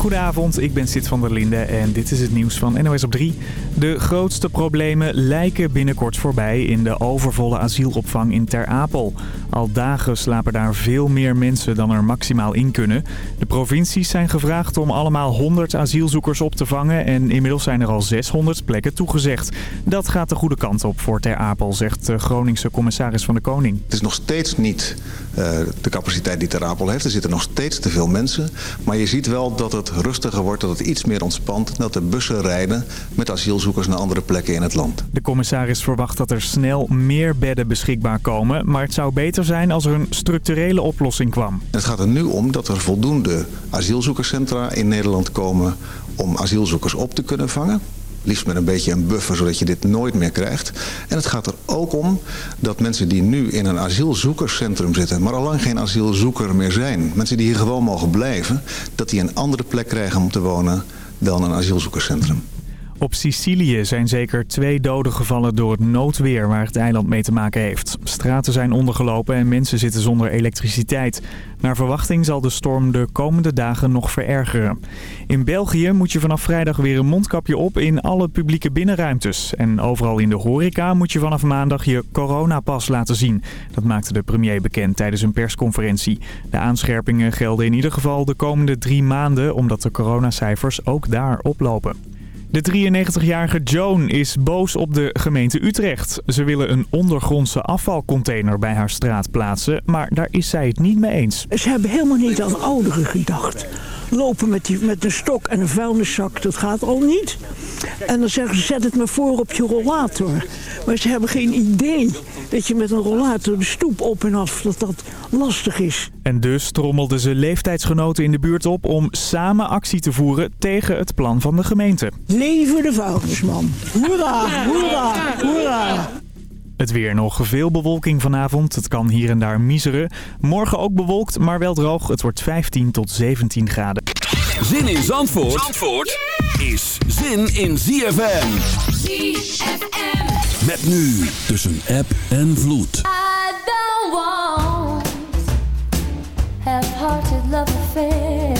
Goedenavond, ik ben Sid van der Linde en dit is het nieuws van NOS op 3. De grootste problemen lijken binnenkort voorbij in de overvolle asielopvang in Ter Apel. Al dagen slapen daar veel meer mensen dan er maximaal in kunnen. De provincies zijn gevraagd om allemaal 100 asielzoekers op te vangen en inmiddels zijn er al 600 plekken toegezegd. Dat gaat de goede kant op voor Ter Apel, zegt de Groningse commissaris van de Koning. Het is nog steeds niet de capaciteit die Ter Apel heeft. Er zitten nog steeds te veel mensen. Maar je ziet wel dat het rustiger wordt, dat het iets meer ontspant. Dat de bussen rijden met asielzoekers naar andere plekken in het land. De commissaris verwacht dat er snel meer bedden beschikbaar komen. Maar het zou beter zijn als er een structurele oplossing kwam. Het gaat er nu om dat er voldoende asielzoekerscentra in Nederland komen om asielzoekers op te kunnen vangen liefst met een beetje een buffer, zodat je dit nooit meer krijgt. En het gaat er ook om dat mensen die nu in een asielzoekerscentrum zitten... maar al lang geen asielzoeker meer zijn... mensen die hier gewoon mogen blijven... dat die een andere plek krijgen om te wonen dan een asielzoekerscentrum. Op Sicilië zijn zeker twee doden gevallen door het noodweer waar het eiland mee te maken heeft. Straten zijn ondergelopen en mensen zitten zonder elektriciteit. Naar verwachting zal de storm de komende dagen nog verergeren. In België moet je vanaf vrijdag weer een mondkapje op in alle publieke binnenruimtes. En overal in de horeca moet je vanaf maandag je coronapas laten zien. Dat maakte de premier bekend tijdens een persconferentie. De aanscherpingen gelden in ieder geval de komende drie maanden... omdat de coronacijfers ook daar oplopen. De 93-jarige Joan is boos op de gemeente Utrecht. Ze willen een ondergrondse afvalcontainer bij haar straat plaatsen, maar daar is zij het niet mee eens. Ze hebben helemaal niet aan ouderen gedacht lopen met, die, met een stok en een vuilniszak, dat gaat al niet. En dan zeggen ze, zet het maar voor op je rollator. Maar ze hebben geen idee dat je met een rollator de stoep op en af, dat dat lastig is. En dus trommelden ze leeftijdsgenoten in de buurt op om samen actie te voeren tegen het plan van de gemeente. Leven de vuilnisman. Hoera, hoera, hoera. Het weer nog veel bewolking vanavond. Het kan hier en daar miseren. Morgen ook bewolkt, maar wel droog. Het wordt 15 tot 17 graden. Zin in Zandvoort, Zandvoort is zin in ZFM. ZFM. Met nu tussen app en vloed. I don't want half-hearted love affairs.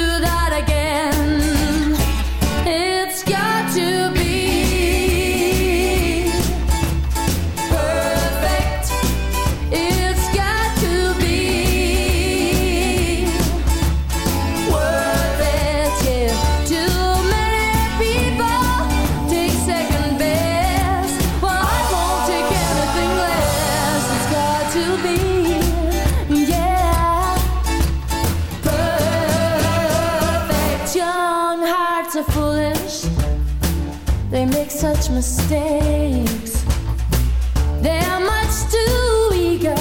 mistakes. They're much too eager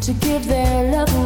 to give their love away.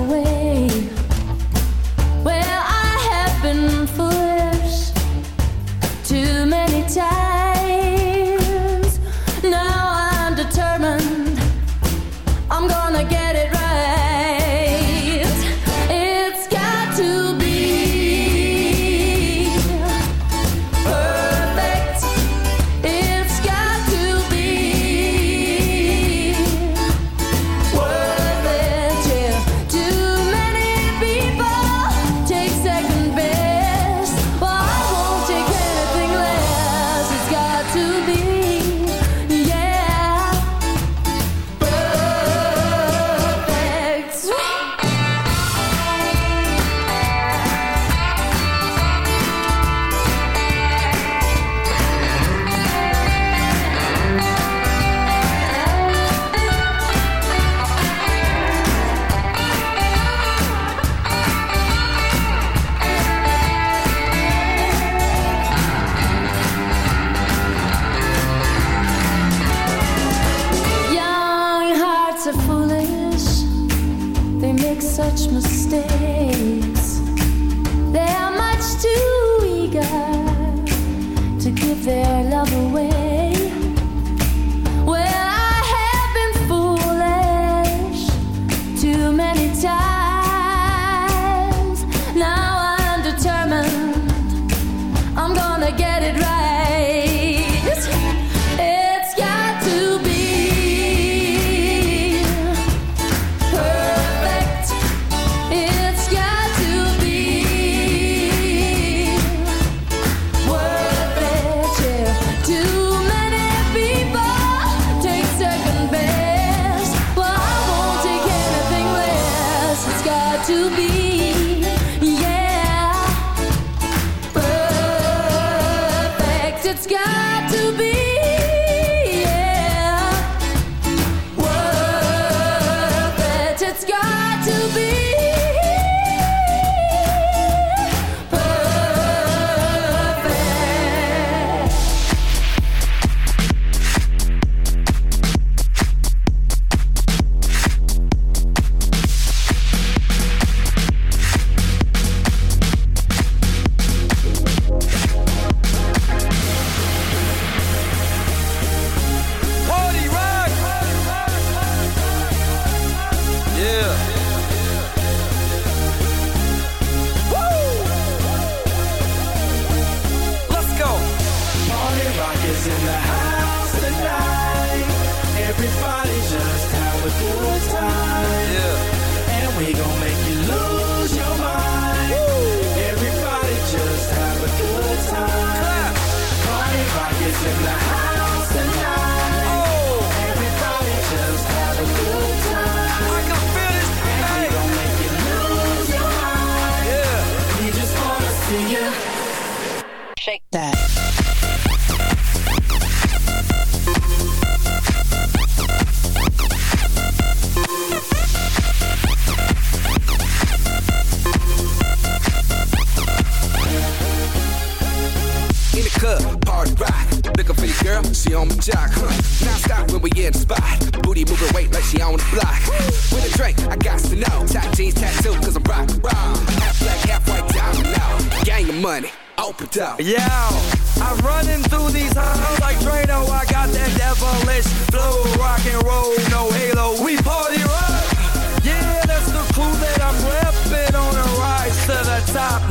it's gone.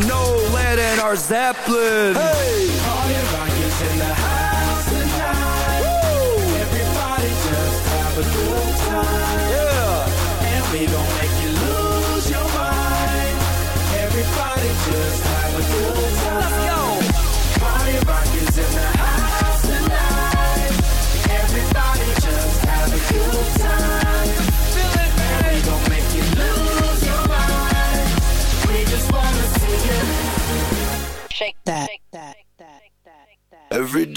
Nolan in our Zeppelin. Hey! Party rockers in the house tonight. Woo! Everybody just have a good time. Yeah! And we make you lose your mind. Everybody just have a good time. Let's go!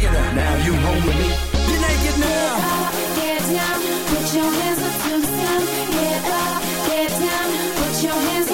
millionaire. Now you home with me. You naked now. Get up, get down, put your hands up to the sun. Get up, get down, put your hands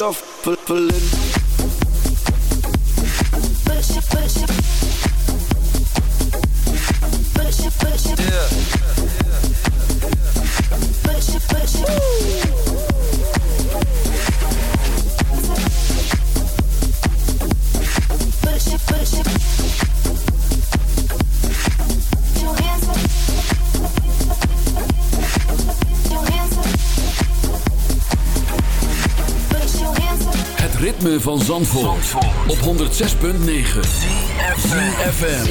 shuffling van Zandvoort, Zandvoort. op 106.9 CFFM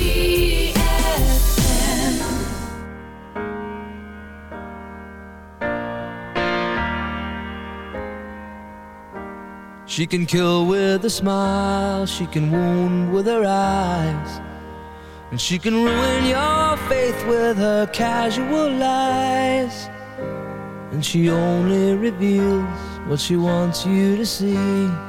She can kill with a smile, she can wound with her eyes. And she can ruin your faith with her casual lies. And she only reveals what she wants you to see.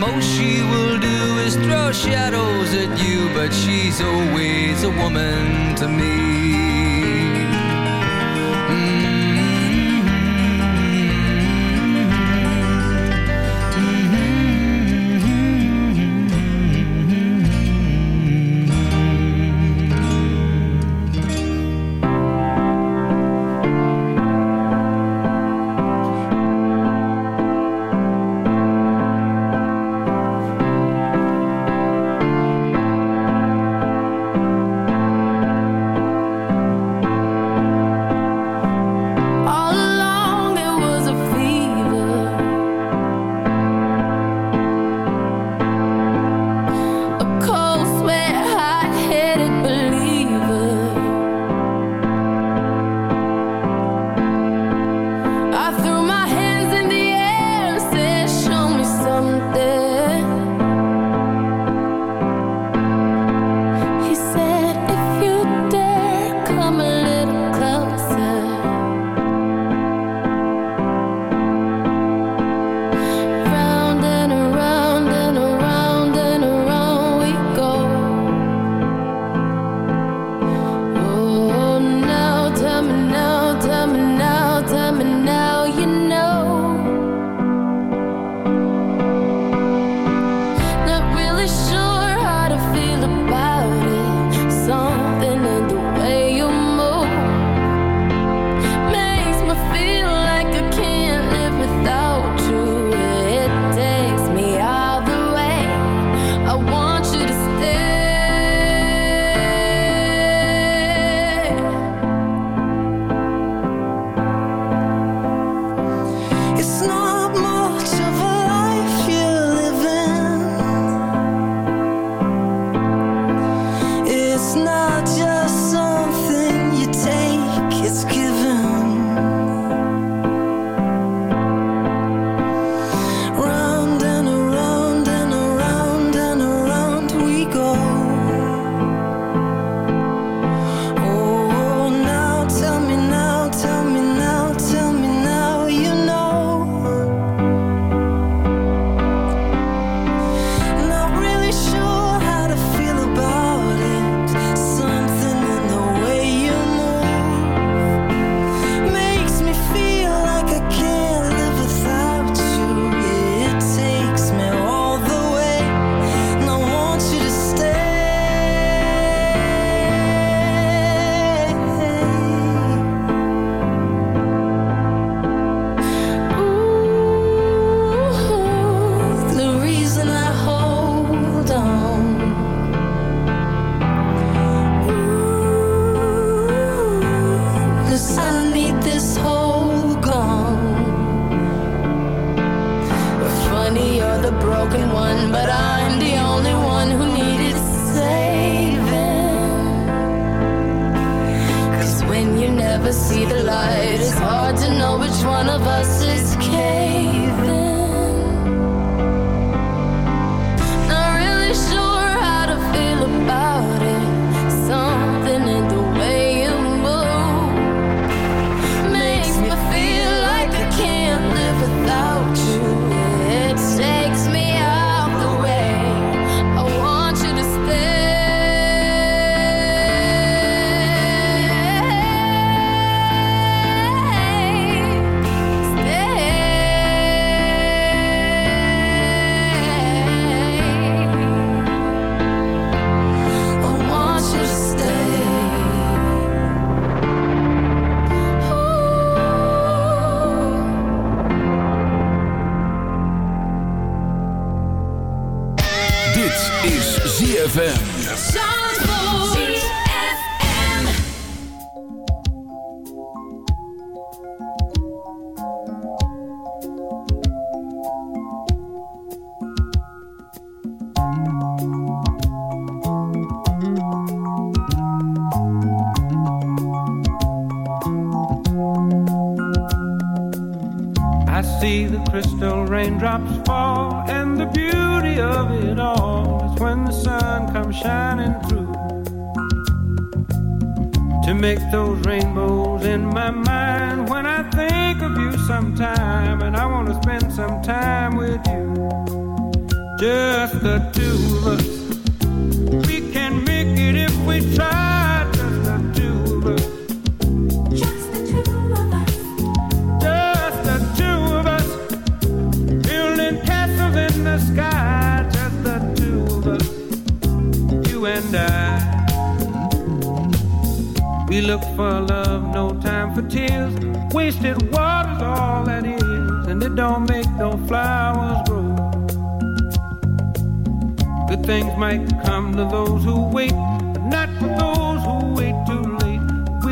Most she will do is throw shadows at you, but she's always a woman to me.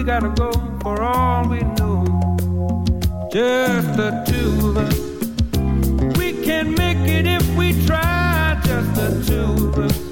we gotta go for all we know. Just the two of us. We can make it if we try, just the two of us.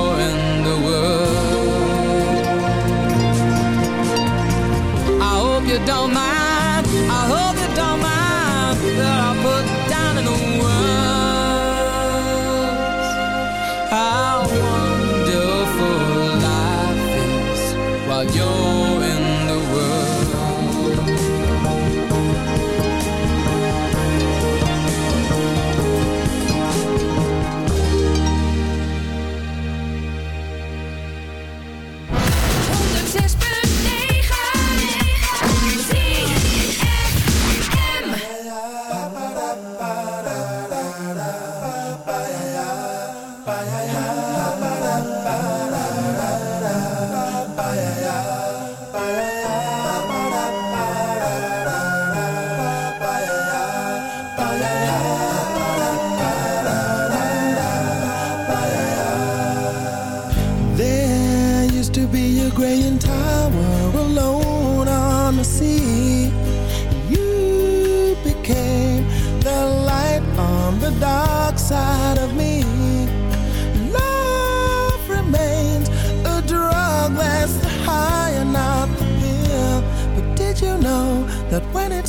There